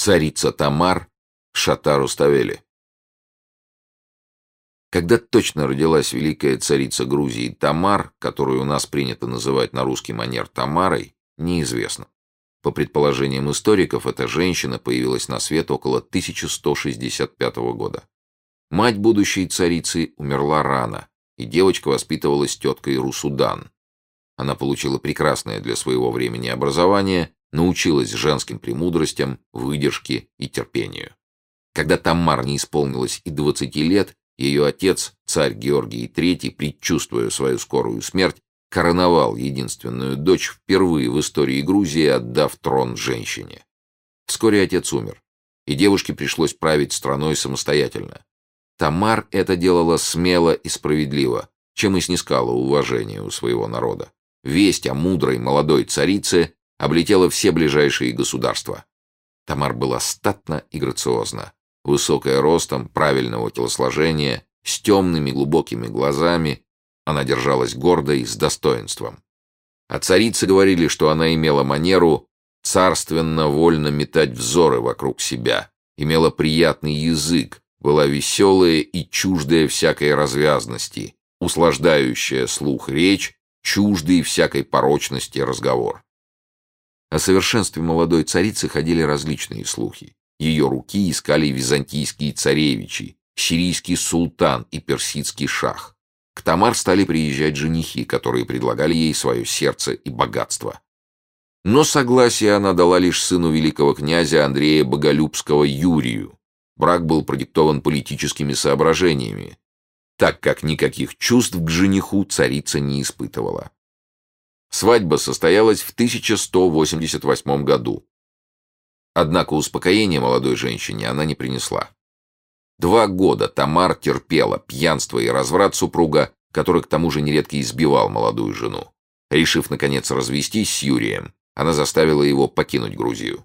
Царица Тамар, Шатар Уставели. Когда точно родилась великая царица Грузии Тамар, которую у нас принято называть на русский манер Тамарой, неизвестно. По предположениям историков, эта женщина появилась на свет около 1165 года. Мать будущей царицы умерла рано, и девочка воспитывалась теткой Русудан. Она получила прекрасное для своего времени образование, научилась женским премудростям, выдержке и терпению. Когда Тамар не исполнилось и 20 лет, ее отец, царь Георгий III, предчувствуя свою скорую смерть, короновал единственную дочь впервые в истории Грузии, отдав трон женщине. Вскоре отец умер, и девушке пришлось править страной самостоятельно. Тамар это делала смело и справедливо, чем и снискала уважение у своего народа. Весть о мудрой молодой царице облетела все ближайшие государства. Тамар была статна и грациозна, высокая ростом, правильного телосложения, с темными глубокими глазами, она держалась гордо и с достоинством. А царицы говорили, что она имела манеру царственно вольно метать взоры вокруг себя, имела приятный язык, была веселая и чуждая всякой развязности, услаждающая слух речь, чуждый всякой порочности разговор. О совершенстве молодой царицы ходили различные слухи. Ее руки искали византийские царевичи, сирийский султан и персидский шах. К Тамар стали приезжать женихи, которые предлагали ей свое сердце и богатство. Но согласие она дала лишь сыну великого князя Андрея Боголюбского Юрию. Брак был продиктован политическими соображениями, так как никаких чувств к жениху царица не испытывала. Свадьба состоялась в 1188 году. Однако успокоения молодой женщине она не принесла. Два года Тамар терпела пьянство и разврат супруга, который к тому же нередко избивал молодую жену. Решив, наконец, развестись с Юрием, она заставила его покинуть Грузию.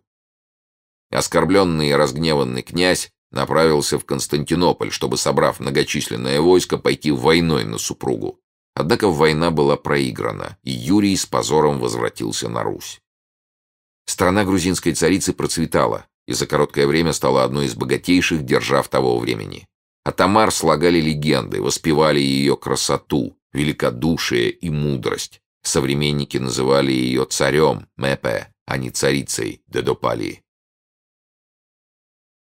Оскорбленный и разгневанный князь направился в Константинополь, чтобы, собрав многочисленное войско, пойти войной на супругу. Однако война была проиграна, и Юрий с позором возвратился на Русь. Страна грузинской царицы процветала, и за короткое время стала одной из богатейших держав того времени. А Тамар слагали легенды, воспевали ее красоту, великодушие и мудрость. Современники называли ее царем, Мепе, а не царицей, Дедопали.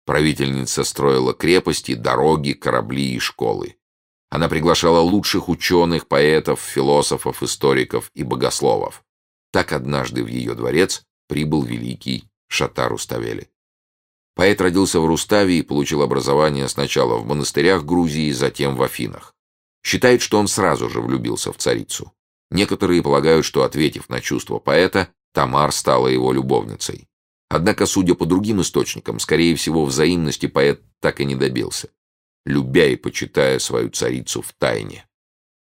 Правительница строила крепости, дороги, корабли и школы. Она приглашала лучших ученых, поэтов, философов, историков и богословов. Так однажды в ее дворец прибыл великий Шатар Уставели. Поэт родился в Руставе и получил образование сначала в монастырях Грузии, затем в Афинах. Считает, что он сразу же влюбился в царицу. Некоторые полагают, что, ответив на чувство поэта, Тамар стала его любовницей. Однако, судя по другим источникам, скорее всего, взаимности поэт так и не добился, любя и почитая свою царицу в тайне.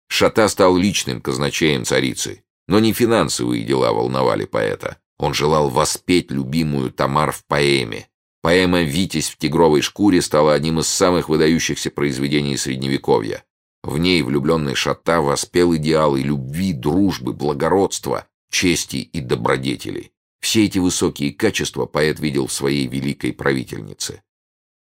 Шата стал личным казначеем царицы, но не финансовые дела волновали поэта. Он желал воспеть любимую Тамар в поэме, Поэма «Витязь в тигровой шкуре» стала одним из самых выдающихся произведений Средневековья. В ней влюбленный Шата воспел идеалы любви, дружбы, благородства, чести и добродетели. Все эти высокие качества поэт видел в своей великой правительнице.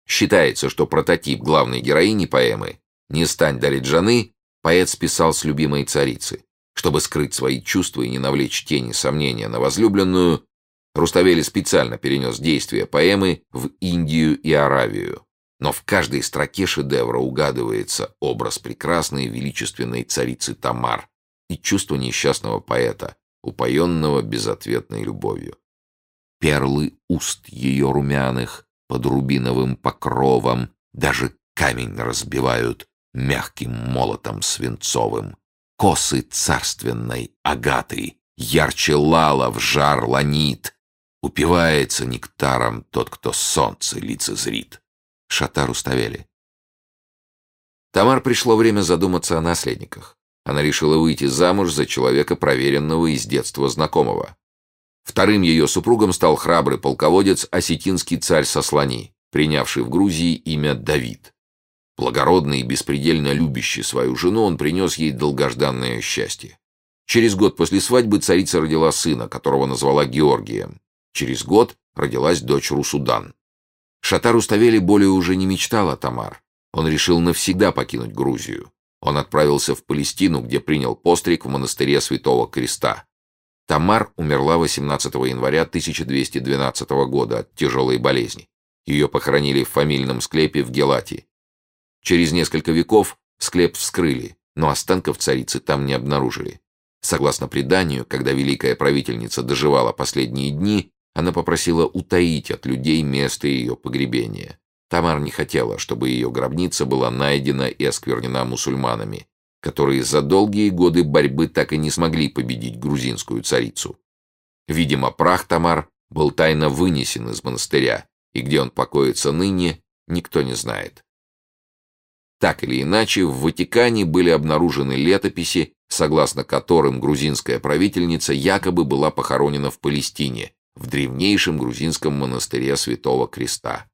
Считается, что прототип главной героини поэмы «Не стань дарить жены» поэт списал с любимой царицы. Чтобы скрыть свои чувства и не навлечь тени сомнения на возлюбленную, Руставели специально перенес действие поэмы в Индию и Аравию. Но в каждой строке шедевра угадывается образ прекрасной величественной царицы Тамар и чувство несчастного поэта, упоенного безответной любовью. Перлы уст ее румяных под рубиновым покровом даже камень разбивают мягким молотом свинцовым. Косы царственной агаты ярче лала в жар ланит, Упивается нектаром тот, кто солнце лицезрит. Шатар уставели. Тамар пришло время задуматься о наследниках. Она решила выйти замуж за человека, проверенного из детства знакомого. Вторым ее супругом стал храбрый полководец, осетинский царь Сослани, принявший в Грузии имя Давид. Благородный и беспредельно любящий свою жену, он принес ей долгожданное счастье. Через год после свадьбы царица родила сына, которого назвала Георгием. Через год родилась дочь Русудан. Шатар Уставели более уже не мечтал о Тамар. Он решил навсегда покинуть Грузию. Он отправился в Палестину, где принял постриг в монастыре Святого Креста. Тамар умерла 18 января 1212 года от тяжелой болезни. Ее похоронили в фамильном склепе в Гелате. Через несколько веков склеп вскрыли, но останков царицы там не обнаружили. Согласно преданию, когда великая правительница доживала последние дни, она попросила утаить от людей место ее погребения. Тамар не хотела, чтобы ее гробница была найдена и осквернена мусульманами, которые за долгие годы борьбы так и не смогли победить грузинскую царицу. Видимо, прах Тамар был тайно вынесен из монастыря, и где он покоится ныне, никто не знает. Так или иначе, в Ватикане были обнаружены летописи, согласно которым грузинская правительница якобы была похоронена в Палестине, в древнейшем грузинском монастыре Святого Креста.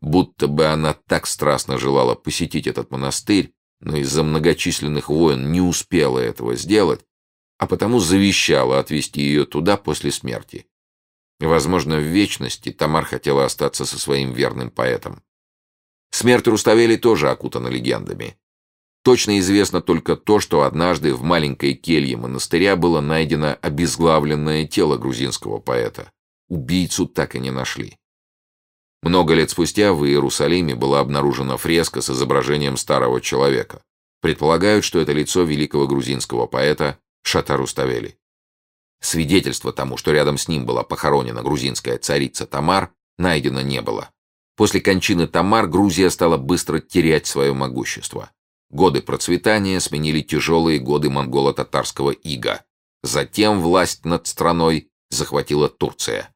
Будто бы она так страстно желала посетить этот монастырь, но из-за многочисленных войн не успела этого сделать, а потому завещала отвезти ее туда после смерти. Возможно, в вечности Тамар хотела остаться со своим верным поэтом. Смерть Руставели тоже окутана легендами. Точно известно только то, что однажды в маленькой келье монастыря было найдено обезглавленное тело грузинского поэта. Убийцу так и не нашли. Много лет спустя в Иерусалиме была обнаружена фреска с изображением старого человека. Предполагают, что это лицо великого грузинского поэта Шата Руставели. Свидетельства тому, что рядом с ним была похоронена грузинская царица Тамар, найдено не было. После кончины Тамар Грузия стала быстро терять свое могущество. Годы процветания сменили тяжелые годы монголо-татарского ига. Затем власть над страной захватила Турция.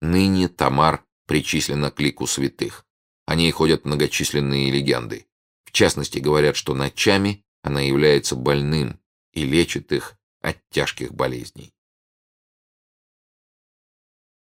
Ныне Тамар причислена к лику святых. О ней ходят многочисленные легенды. В частности, говорят, что ночами она является больным и лечит их от тяжких болезней.